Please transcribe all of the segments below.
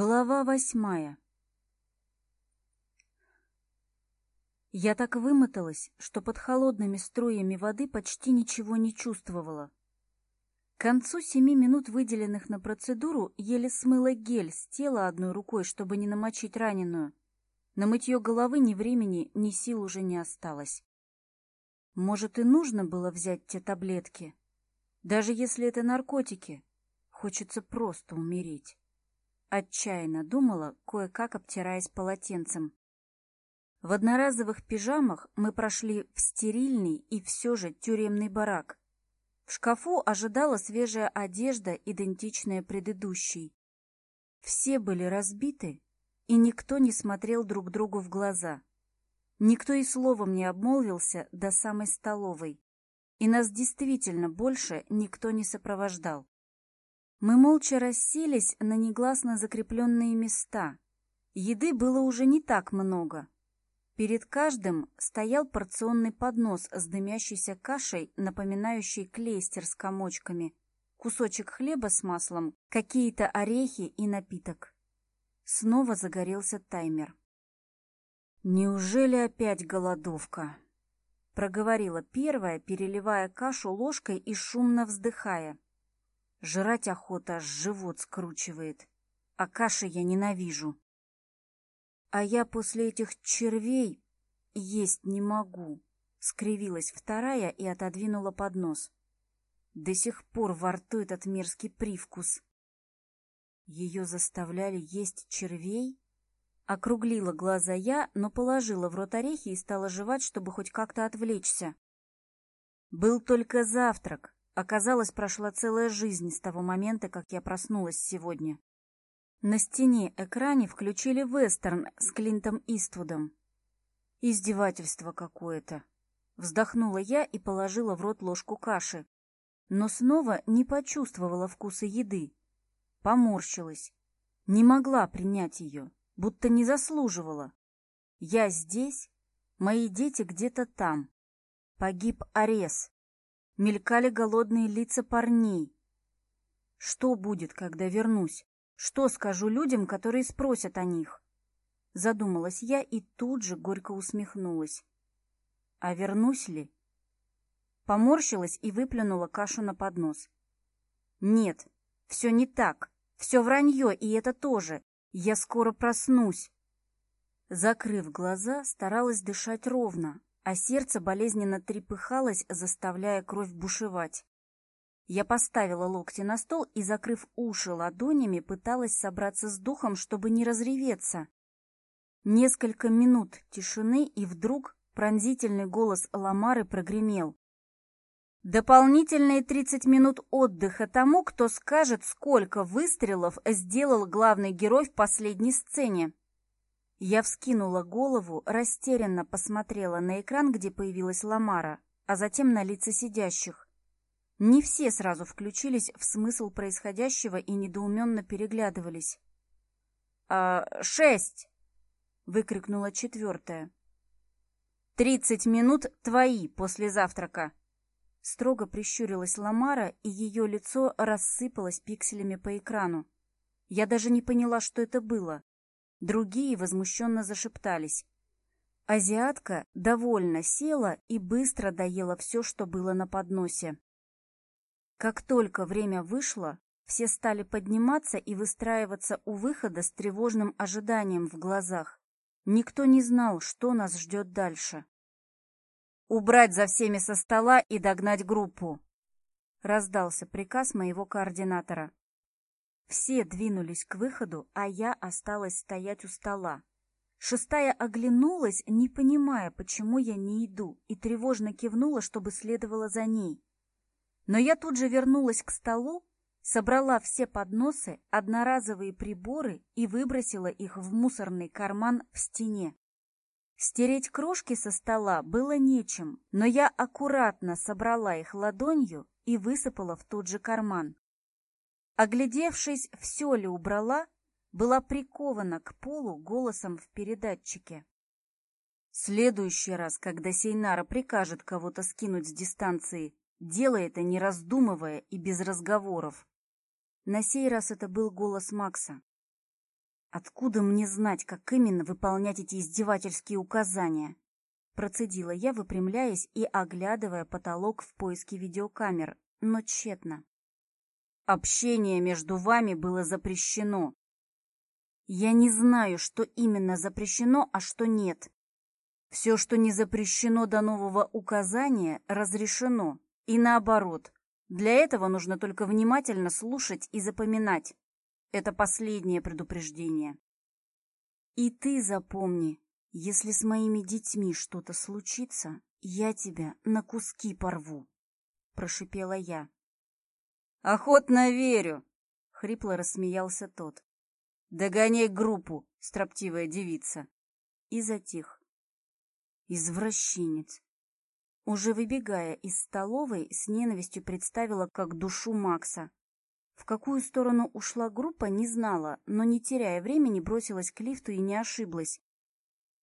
Глава восьмая Я так вымоталась, что под холодными струями воды почти ничего не чувствовала. К концу семи минут, выделенных на процедуру, еле смыла гель с тела одной рукой, чтобы не намочить раненую. На мытье головы ни времени, ни сил уже не осталось. Может, и нужно было взять те таблетки? Даже если это наркотики, хочется просто умереть. Отчаянно думала, кое-как обтираясь полотенцем. В одноразовых пижамах мы прошли в стерильный и все же тюремный барак. В шкафу ожидала свежая одежда, идентичная предыдущей. Все были разбиты, и никто не смотрел друг другу в глаза. Никто и словом не обмолвился до самой столовой, и нас действительно больше никто не сопровождал. Мы молча расселись на негласно закрепленные места. Еды было уже не так много. Перед каждым стоял порционный поднос с дымящейся кашей, напоминающей клейстер с комочками, кусочек хлеба с маслом, какие-то орехи и напиток. Снова загорелся таймер. «Неужели опять голодовка?» — проговорила первая, переливая кашу ложкой и шумно вздыхая. Жрать охота, живот скручивает. А каши я ненавижу. А я после этих червей есть не могу, — скривилась вторая и отодвинула поднос. До сих пор во рту этот мерзкий привкус. Ее заставляли есть червей? Округлила глаза я, но положила в рот орехи и стала жевать, чтобы хоть как-то отвлечься. Был только завтрак, Оказалось, прошла целая жизнь с того момента, как я проснулась сегодня. На стене экране включили вестерн с Клинтом Иствудом. Издевательство какое-то. Вздохнула я и положила в рот ложку каши, но снова не почувствовала вкуса еды. Поморщилась. Не могла принять ее, будто не заслуживала. Я здесь, мои дети где-то там. Погиб Арес, мелькали голодные лица парней. Что будет, когда вернусь? Что скажу людям, которые спросят о них? Задумалась я и тут же горько усмехнулась. А вернусь ли? Поморщилась и выплюнула кашу на поднос. Нет, все не так. Все вранье, и это тоже. Я скоро проснусь. Закрыв глаза, старалась дышать ровно, а сердце болезненно трепыхалось, заставляя кровь бушевать. Я поставила локти на стол и, закрыв уши ладонями, пыталась собраться с духом, чтобы не разреветься. Несколько минут тишины, и вдруг пронзительный голос Ламары прогремел. Дополнительные 30 минут отдыха тому, кто скажет, сколько выстрелов сделал главный герой в последней сцене. Я вскинула голову, растерянно посмотрела на экран, где появилась Ламара, а затем на лица сидящих. Не все сразу включились в смысл происходящего и недоуменно переглядывались. «А, «Шесть!» — выкрикнула четвертая. «Тридцать минут твои после завтрака!» Строго прищурилась Ламара, и ее лицо рассыпалось пикселями по экрану. Я даже не поняла, что это было. Другие возмущенно зашептались. Азиатка довольно села и быстро доела все, что было на подносе. Как только время вышло, все стали подниматься и выстраиваться у выхода с тревожным ожиданием в глазах. Никто не знал, что нас ждет дальше. «Убрать за всеми со стола и догнать группу!» — раздался приказ моего координатора. Все двинулись к выходу, а я осталась стоять у стола. Шестая оглянулась, не понимая, почему я не иду, и тревожно кивнула, чтобы следовала за ней. Но я тут же вернулась к столу, собрала все подносы, одноразовые приборы и выбросила их в мусорный карман в стене. Стереть крошки со стола было нечем, но я аккуратно собрала их ладонью и высыпала в тот же карман. Оглядевшись, все ли убрала, была прикована к полу голосом в передатчике. Следующий раз, когда Сейнара прикажет кого-то скинуть с дистанции, делай это не раздумывая и без разговоров. На сей раз это был голос Макса. «Откуда мне знать, как именно выполнять эти издевательские указания?» Процедила я, выпрямляясь и оглядывая потолок в поиске видеокамер, но тщетно. Общение между вами было запрещено. Я не знаю, что именно запрещено, а что нет. Все, что не запрещено до нового указания, разрешено. И наоборот. Для этого нужно только внимательно слушать и запоминать. Это последнее предупреждение. И ты запомни, если с моими детьми что-то случится, я тебя на куски порву, прошипела я. «Охотно верю!» — хрипло рассмеялся тот. «Догоняй группу, строптивая девица!» И затих. «Извращенец!» Уже выбегая из столовой, с ненавистью представила как душу Макса. В какую сторону ушла группа, не знала, но, не теряя времени, бросилась к лифту и не ошиблась.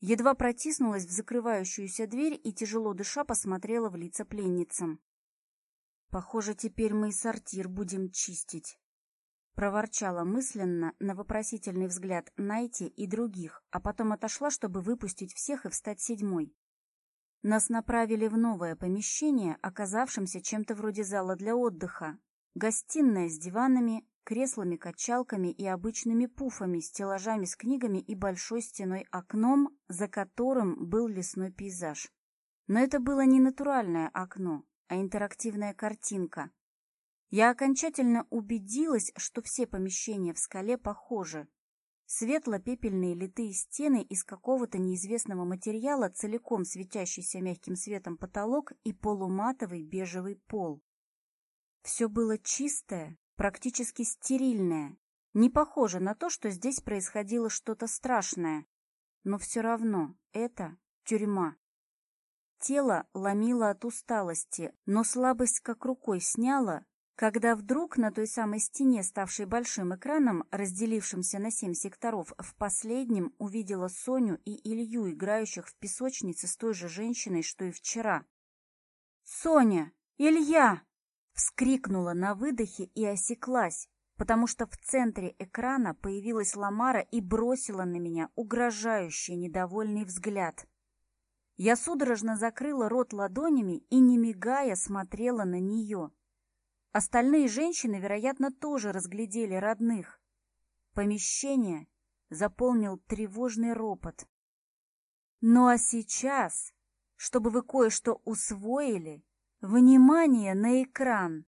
Едва протиснулась в закрывающуюся дверь и, тяжело дыша, посмотрела в лица пленницам. Похоже, теперь мы и сортир будем чистить. Проворчала мысленно на вопросительный взгляд Найти и других, а потом отошла, чтобы выпустить всех и встать седьмой. Нас направили в новое помещение, оказавшемся чем-то вроде зала для отдыха. Гостиная с диванами, креслами-качалками и обычными пуфами, стеллажами с книгами и большой стеной окном, за которым был лесной пейзаж. Но это было не натуральное окно, а интерактивная картинка. Я окончательно убедилась, что все помещения в скале похожи. Светло-пепельные литые стены из какого-то неизвестного материала, целиком светящийся мягким светом потолок и полуматовый бежевый пол. Все было чистое, практически стерильное, не похоже на то, что здесь происходило что-то страшное. Но все равно это тюрьма. Тело ломило от усталости, но слабость как рукой сняла, когда вдруг на той самой стене, ставшей большим экраном, разделившимся на семь секторов, в последнем увидела Соню и Илью, играющих в песочнице с той же женщиной, что и вчера. «Соня! Илья!» — вскрикнула на выдохе и осеклась, потому что в центре экрана появилась Ламара и бросила на меня угрожающий недовольный взгляд. Я судорожно закрыла рот ладонями и, не мигая, смотрела на нее. Остальные женщины, вероятно, тоже разглядели родных. Помещение заполнил тревожный ропот. Ну а сейчас, чтобы вы кое-что усвоили, внимание на экран!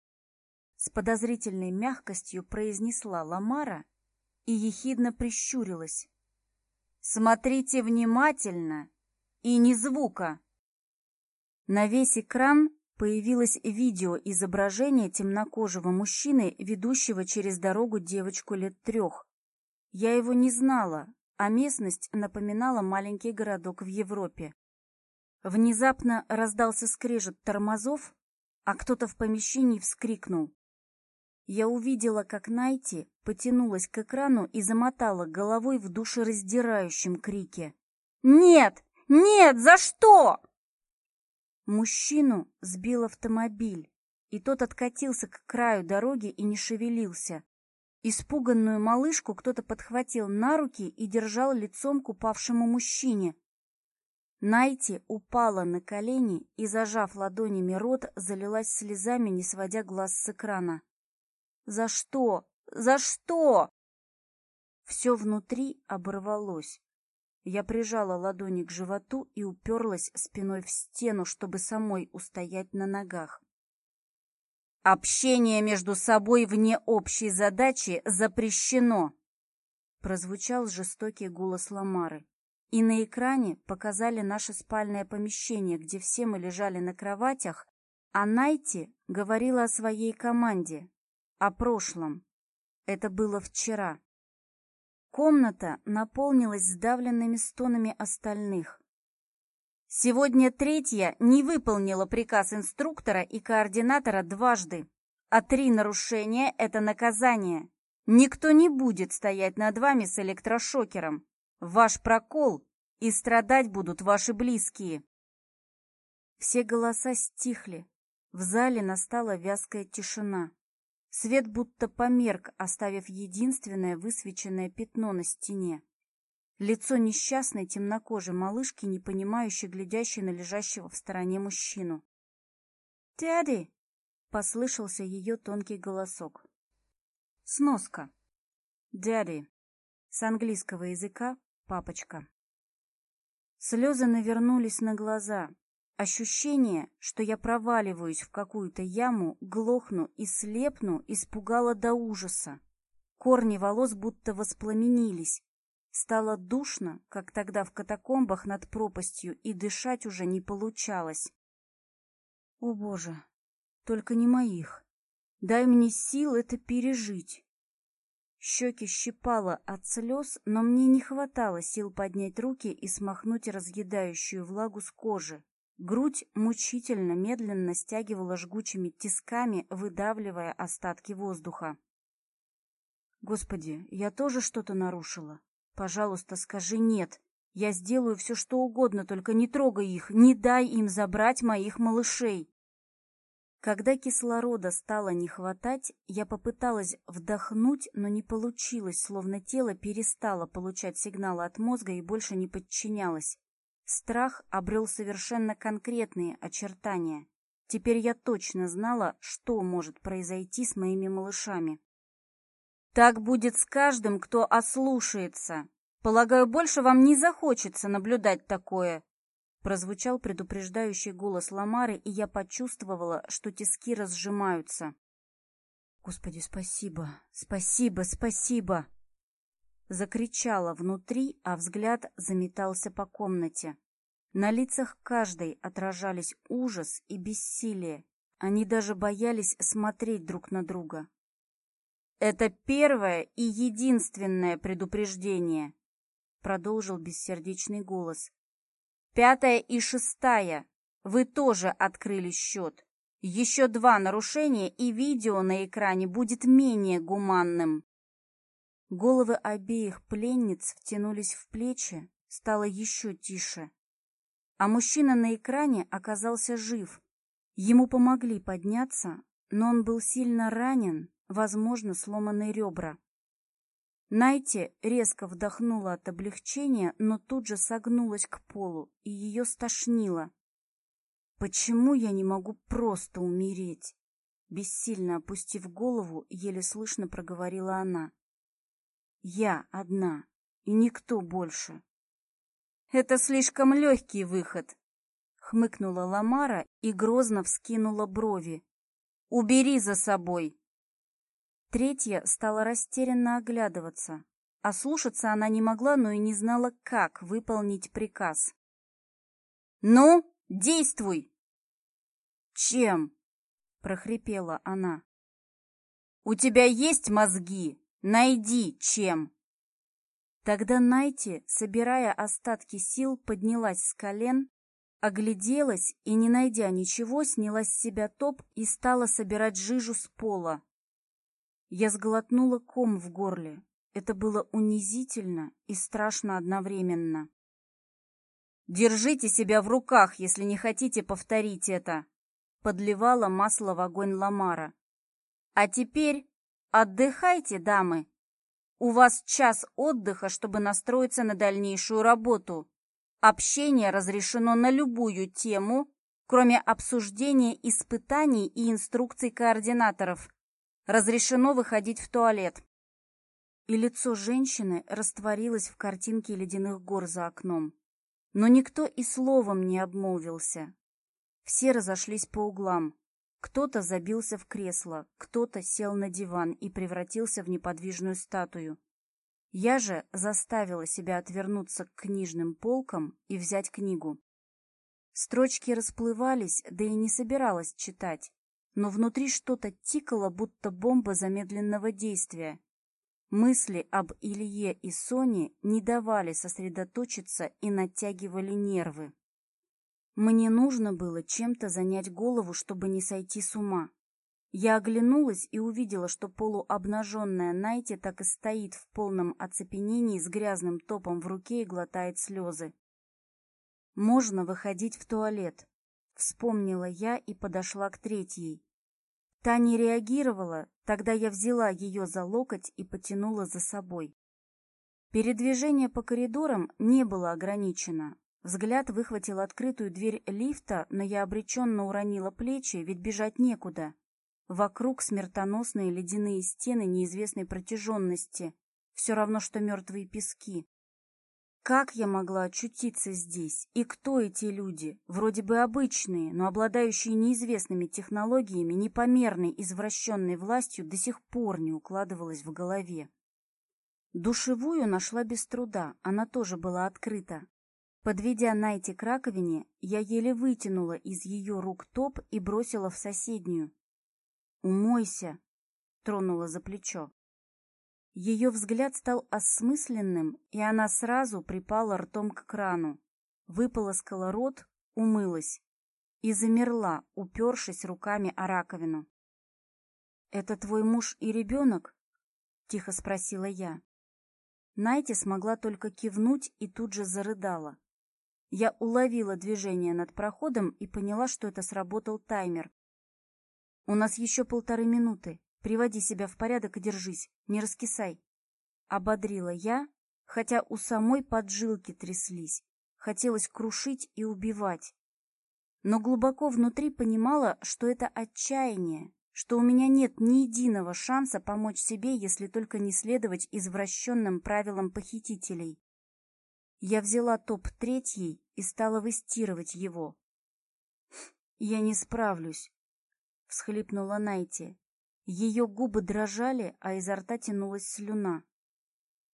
С подозрительной мягкостью произнесла Ламара и ехидно прищурилась. Смотрите внимательно и ни звука. На весь экран появилось видеоизображение темнокожего мужчины, ведущего через дорогу девочку лет трех. Я его не знала, а местность напоминала маленький городок в Европе. Внезапно раздался скрежет тормозов, а кто-то в помещении вскрикнул. Я увидела, как Найти потянулась к экрану и замотала головой в душераздирающем крике. «Нет!» Нет, за что? Мужчину сбил автомобиль, и тот откатился к краю дороги и не шевелился. Испуганную малышку кто-то подхватил на руки и держал лицом к упавшему мужчине. Найти упала на колени и, зажав ладонями рот, залилась слезами, не сводя глаз с экрана. «За что? За что?» Все внутри оборвалось. Я прижала ладони к животу и уперлась спиной в стену, чтобы самой устоять на ногах. «Общение между собой вне общей задачи запрещено!» Прозвучал жестокий голос Ламары. И на экране показали наше спальное помещение, где все мы лежали на кроватях, а Найти говорила о своей команде, о прошлом. Это было вчера. Комната наполнилась сдавленными стонами остальных. Сегодня третья не выполнила приказ инструктора и координатора дважды, а три нарушения – это наказание. Никто не будет стоять над вами с электрошокером. Ваш прокол и страдать будут ваши близкие. Все голоса стихли. В зале настала вязкая тишина. Свет будто померк, оставив единственное высвеченное пятно на стене. Лицо несчастной темнокожей малышки, не понимающей, глядящей на лежащего в стороне мужчину. Дяди, — послышался ее тонкий голосок. Сноска. дяди, с английского языка «папочка». Слезы навернулись на глаза, Ощущение, что я проваливаюсь в какую-то яму, глохну и слепну, испугало до ужаса. Корни волос будто воспламенились. Стало душно, как тогда в катакомбах над пропастью, и дышать уже не получалось. О боже, только не моих. Дай мне сил это пережить. Щеки щипало от слез, но мне не хватало сил поднять руки и смахнуть разъедающую влагу с кожи. Грудь мучительно, медленно стягивала жгучими тисками, выдавливая остатки воздуха. «Господи, я тоже что-то нарушила? Пожалуйста, скажи «нет». Я сделаю все, что угодно, только не трогай их, не дай им забрать моих малышей!» Когда кислорода стало не хватать, я попыталась вдохнуть, но не получилось, словно тело перестало получать сигналы от мозга и больше не подчинялось. Страх обрел совершенно конкретные очертания. Теперь я точно знала, что может произойти с моими малышами. Так будет с каждым, кто ослушается. Полагаю, больше вам не захочется наблюдать такое. Прозвучал предупреждающий голос Ламары, и я почувствовала, что тиски разжимаются. Господи, спасибо, спасибо, спасибо закричала внутри, а взгляд заметался по комнате. На лицах каждой отражались ужас и бессилие. Они даже боялись смотреть друг на друга. «Это первое и единственное предупреждение», — продолжил бессердечный голос. «Пятая и шестая. Вы тоже открыли счет. Еще два нарушения, и видео на экране будет менее гуманным». Головы обеих пленниц втянулись в плечи, стало еще тише. А мужчина на экране оказался жив. Ему помогли подняться, но он был сильно ранен, возможно, сломанные ребра. Найти резко вдохнула от облегчения, но тут же согнулась к полу, и ее стошнило. «Почему я не могу просто умереть?» Бессильно опустив голову, еле слышно проговорила она. Я одна, и никто больше. Это слишком легкий выход, хмыкнула Ламара и грозно вскинула брови. Убери за собой. Третья стала растерянно оглядываться. А слушаться она не могла, но и не знала, как выполнить приказ. «Ну, действуй!» «Чем?» — прохрипела она. «У тебя есть мозги?» Найди чем!» Тогда Найти, собирая остатки сил, поднялась с колен, огляделась и, не найдя ничего, сняла с себя топ и стала собирать жижу с пола. Я сглотнула ком в горле. Это было унизительно и страшно одновременно. «Держите себя в руках, если не хотите повторить это!» Подливала масло в огонь Ламара. «А теперь отдыхайте, дамы. У вас час отдыха, чтобы настроиться на дальнейшую работу. Общение разрешено на любую тему, кроме обсуждения испытаний и инструкций координаторов. Разрешено выходить в туалет. И лицо женщины растворилось в картинке ледяных гор за окном. Но никто и словом не обмолвился. Все разошлись по углам. Кто-то забился в кресло, кто-то сел на диван и превратился в неподвижную статую. Я же заставила себя отвернуться к книжным полкам и взять книгу. Строчки расплывались, да и не собиралась читать, но внутри что-то тикало, будто бомба замедленного действия. Мысли об Илье и Соне не давали сосредоточиться и натягивали нервы. Мне нужно было чем-то занять голову, чтобы не сойти с ума. Я оглянулась и увидела, что полуобнаженная Найти так и стоит в полном оцепенении с грязным топом в руке и глотает слезы. «Можно выходить в туалет», — вспомнила я и подошла к третьей. Та не реагировала, тогда я взяла ее за локоть и потянула за собой. Передвижение по коридорам не было ограничено, Взгляд выхватил открытую дверь лифта, но я обреченно уронила плечи, ведь бежать некуда. Вокруг смертоносные ледяные стены неизвестной протяженности, все равно, что мертвые пески. Как я могла очутиться здесь? И кто эти люди? Вроде бы обычные, но обладающие неизвестными технологиями, непомерной извращенной властью до сих пор не укладывалось в голове. Душевую нашла без труда, она тоже была открыта, Подведя Найти к раковине, я еле вытянула из ее рук топ и бросила в соседнюю. «Умойся!» — тронула за плечо. Ее взгляд стал осмысленным, и она сразу припала ртом к крану, выполоскала рот, умылась и замерла, упершись руками о раковину. «Это твой муж и ребенок?» — тихо спросила я. Найти смогла только кивнуть и тут же зарыдала. Я уловила движение над проходом и поняла, что это сработал таймер. «У нас еще полторы минуты. Приводи себя в порядок и держись. Не раскисай». Ободрила я, хотя у самой поджилки тряслись. Хотелось крушить и убивать. Но глубоко внутри понимала, что это отчаяние, что у меня нет ни единого шанса помочь себе, если только не следовать извращенным правилам похитителей. Я взяла топ третий и стала выстирывать его. «Я не справлюсь», — всхлипнула Найти. Ее губы дрожали, а изо рта тянулась слюна.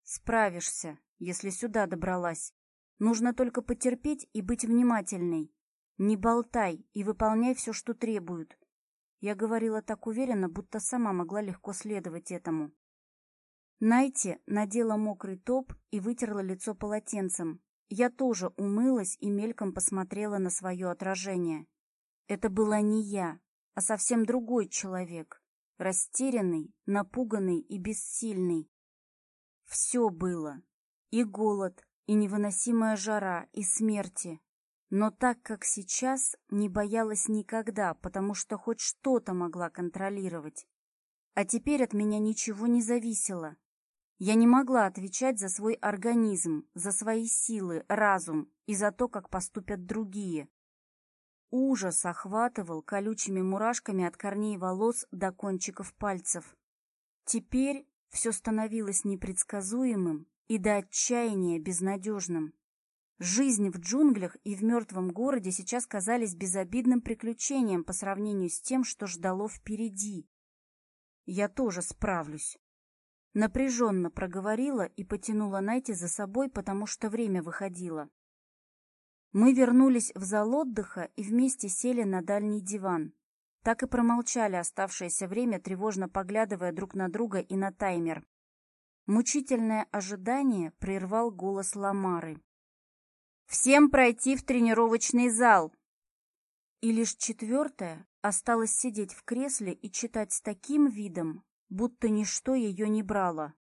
«Справишься, если сюда добралась. Нужно только потерпеть и быть внимательной. Не болтай и выполняй все, что требуют». Я говорила так уверенно, будто сама могла легко следовать этому. Найти надела мокрый топ и вытерла лицо полотенцем. Я тоже умылась и мельком посмотрела на свое отражение. Это была не я, а совсем другой человек. Растерянный, напуганный и бессильный. Все было. И голод, и невыносимая жара, и смерти. Но так, как сейчас, не боялась никогда, потому что хоть что-то могла контролировать. А теперь от меня ничего не зависело, я не могла отвечать за свой организм, за свои силы, разум и за то, как поступят другие. Ужас охватывал колючими мурашками от корней волос до кончиков пальцев. Теперь все становилось непредсказуемым и до отчаяния безнадежным. Жизнь в джунглях и в мертвом городе сейчас казались безобидным приключением по сравнению с тем, что ждало впереди. «Я тоже справлюсь», Напряженно проговорила и потянула Найти за собой, потому что время выходило. Мы вернулись в зал отдыха и вместе сели на дальний диван. Так и промолчали оставшееся время, тревожно поглядывая друг на друга и на таймер. Мучительное ожидание прервал голос Ламары. «Всем пройти в тренировочный зал!» И лишь четвертая осталась сидеть в кресле и читать с таким видом, будто ничто ее не брало.